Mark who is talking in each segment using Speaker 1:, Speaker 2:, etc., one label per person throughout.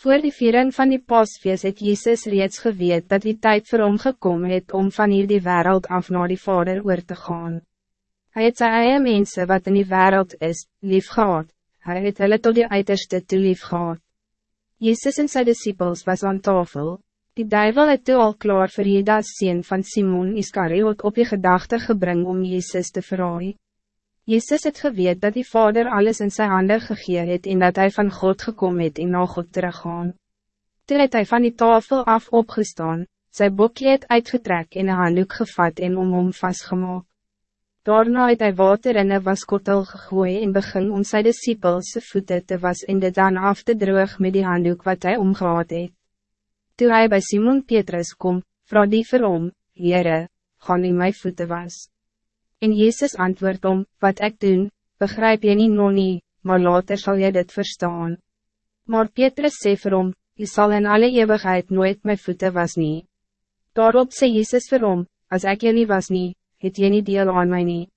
Speaker 1: Voor die viering van die pasfeest het Jezus reeds geweet dat die tijd vir hom gekom het om van hier die wereld af naar die Vader oor te gaan. Hij het sy eie mense wat in die wereld is, lief gehad. Hy het hulle tot die uiterste toe lief gehad. Jezus en sy disciples was aan tafel. Die duivel het toe al klaar vir Judas sien van Simon Iscariot op die gedachte gebring om Jezus te verraaien. Jezus het geweet dat die Vader alles in zijn handen gegee het en dat hij van God gekomen het en na God teruggaan. Toen het hy van die tafel af opgestaan, sy bokje het uitgetrek en een handdoek gevat en om hom vastgemaak. Daarna het hy water in een waskottel gegooi en begin om sy discipelse voeten te was en dit dan af te droog met die handdoek wat hij omgehaad het. Toen hij bij Simon Petrus kom, vraag die vir hom, Heere, gaan u my voeten was. En Jezus antwoordt om, wat ik doen, begrijp je niet nog niet, maar later zal je dit verstaan. Maar Petrus sê vir hom, je zal in alle eeuwigheid nooit mijn voeten was nie. Daarop sê Jezus vir hom, as ek jy nie was nie, het jy nie deel aan my nie.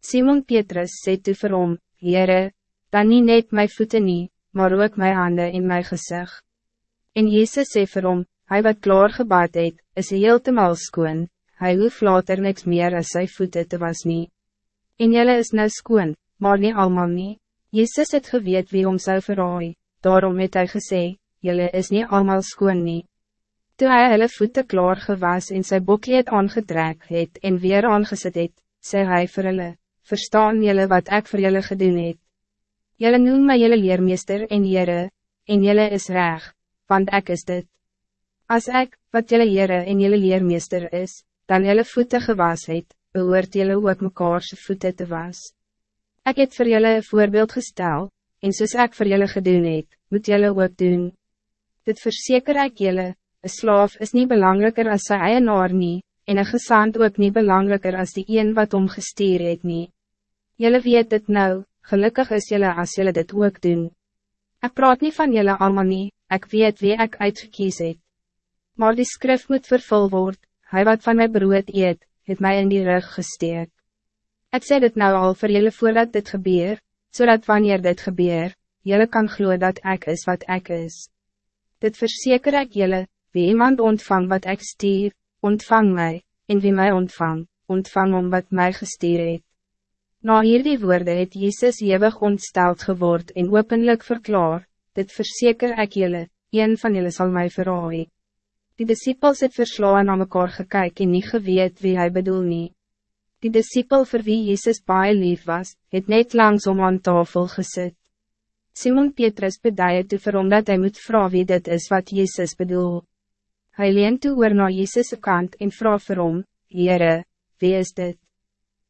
Speaker 1: Simon Petrus sê toe vir hom, Heere, dan nie net my voeten nie, maar ook my handen in my gezicht. En Jezus sê vir hom, hy wat klaar gebaat het, is heel te mal skoon, hij hoef later niks meer as sy voete te was nie. En jylle is nou skoon, maar niet allemaal nie. Jezus het geweet wie om zou verraai, daarom het hy gesê, jylle is niet allemaal skoon nie. Toe hy hulle voete klaar gewas en sy bokje het aangetrek het en weer aangesit het, sê hy vir hulle, verstaan jylle wat ik voor jylle gedoen het. Jylle noem my jylle leermeester en jyre, en jylle is reg, want ik is dit. Als ik, wat jylle jyre en jylle leermeester is, dan jylle voete gewas het, behoort jylle ook mekaarse voete te was. Ik het voor jylle een voorbeeld gestel, en soos ek voor jylle gedoen het, moet jylle ook doen. Dit verzeker ek jylle, een slaaf is niet belangrijker als sy eienaar nie, en een gezant ook niet belangrijker als die een wat om gestuur het nie. Jylle weet dit nou, gelukkig is jylle als jylle dit ook doen. Ik praat niet van jylle allemaal nie, ek weet wie ik uitgekies het. Maar die skrif moet vervul word, hij wat van mijn brood eet, het mij in die rug gesteek. Ik zei dit nou al voor jullie voordat dit gebeur, zodat wanneer dit gebeur, jullie kan gloeien dat ik is wat ik is. Dit verzeker ik jullie, wie iemand ontvang wat ik stier, ontvang mij, en wie mij ontvang, ontvang om wat mij gestuur het. Na hierdie woorde het Jezus eeuwig ontsteld geword en openlijk verklaar, dit verzeker ik jullie, een van jullie zal mij verraaien. Die disciples het verslaan aan mekaar gekyk en nie geweet wie hij bedoel nie. Die disciple voor wie Jezus baie lief was, het net langs om aan tafel gezet. Simon Petrus beduie toe vir hom dat hy moet vragen wie dit is wat Jezus bedoel. Hij leent toe oor na Jezus' kant en vraag vir hom, Heere, wie is dit?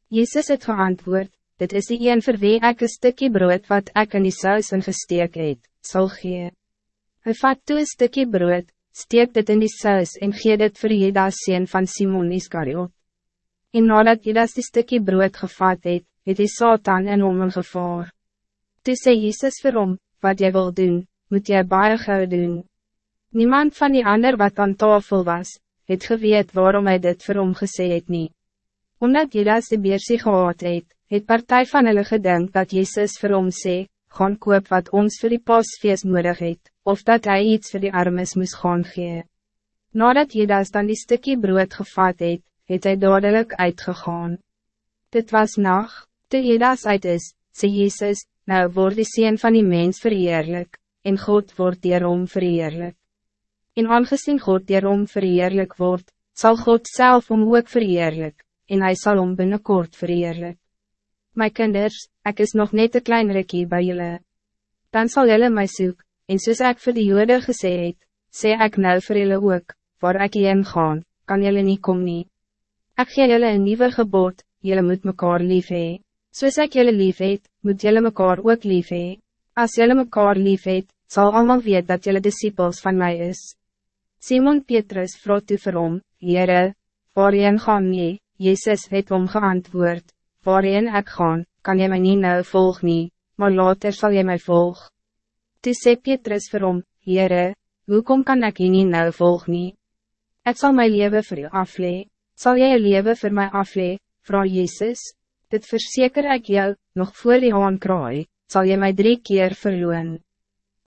Speaker 1: Jezus het geantwoord, dit is die een vir wie ek een stukje brood wat ek in die saus in gesteek het, sal gee. Hy vat toe een stukje brood, steek dit in die saus en gee dit vir Judas sien van Simon Iscariot. En nadat Judas die stukje brood gevat het, het die Satan in hom in gevaar. Toe sê Jesus vir hom, wat jy wil doen, moet jy baie gauw doen. Niemand van die ander wat aan tafel was, het geweet waarom hij dit vir hom gesê het nie. Omdat Judas die beersie gehad het, het partij van hulle gedink dat Jezus vir hom sê, gaan koop wat ons voor die pasfeest nodig het, of dat hij iets voor die armes moest gaan gee. Nadat Judas dan die stukje brood gevat het, het hy dadelijk uitgegaan. Dit was nacht, toe Judas uit is, sê Jezus, nou word die Seen van die mens verheerlijk, en God wordt hierom verheerlijk. En aangezien God hierom verheerlijk wordt, zal God zelf om ook verheerlijk, en hij zal om binnenkort verheerlijk. My kinders, ik is nog net een klein rikkie bij jullie. Dan zal jullie mij zoeken, en soos ek vir die jode gesê het, sê ek nou vir julle ook, waar ek heen gaan, kan julle niet kom nie. Ek gee julle een nieuwe gebod, julle moet mekaar lief hee. Soos ek julle lief het, moet julle mekaar ook lief hee. As julle mekaar lief het, sal allemaal weet dat julle disciples van mij is. Simon Petrus vroeg toe vir hom, Heere, waarheen gaan nie, Jezus het hom geantwoord, waarheen ek gaan, kan jy my nie nou volg nie, maar later zal jy my volg. Toe sê Petrus vir hom, Heere, hoekom kan ek hier nie nou volg nie? Ek sal my leven vir u aflee, sal jy een leven vir my aflee, vrouw Jezus? Dit verzeker ik jou, nog voor die haan kraai, sal jy my drie keer verloon.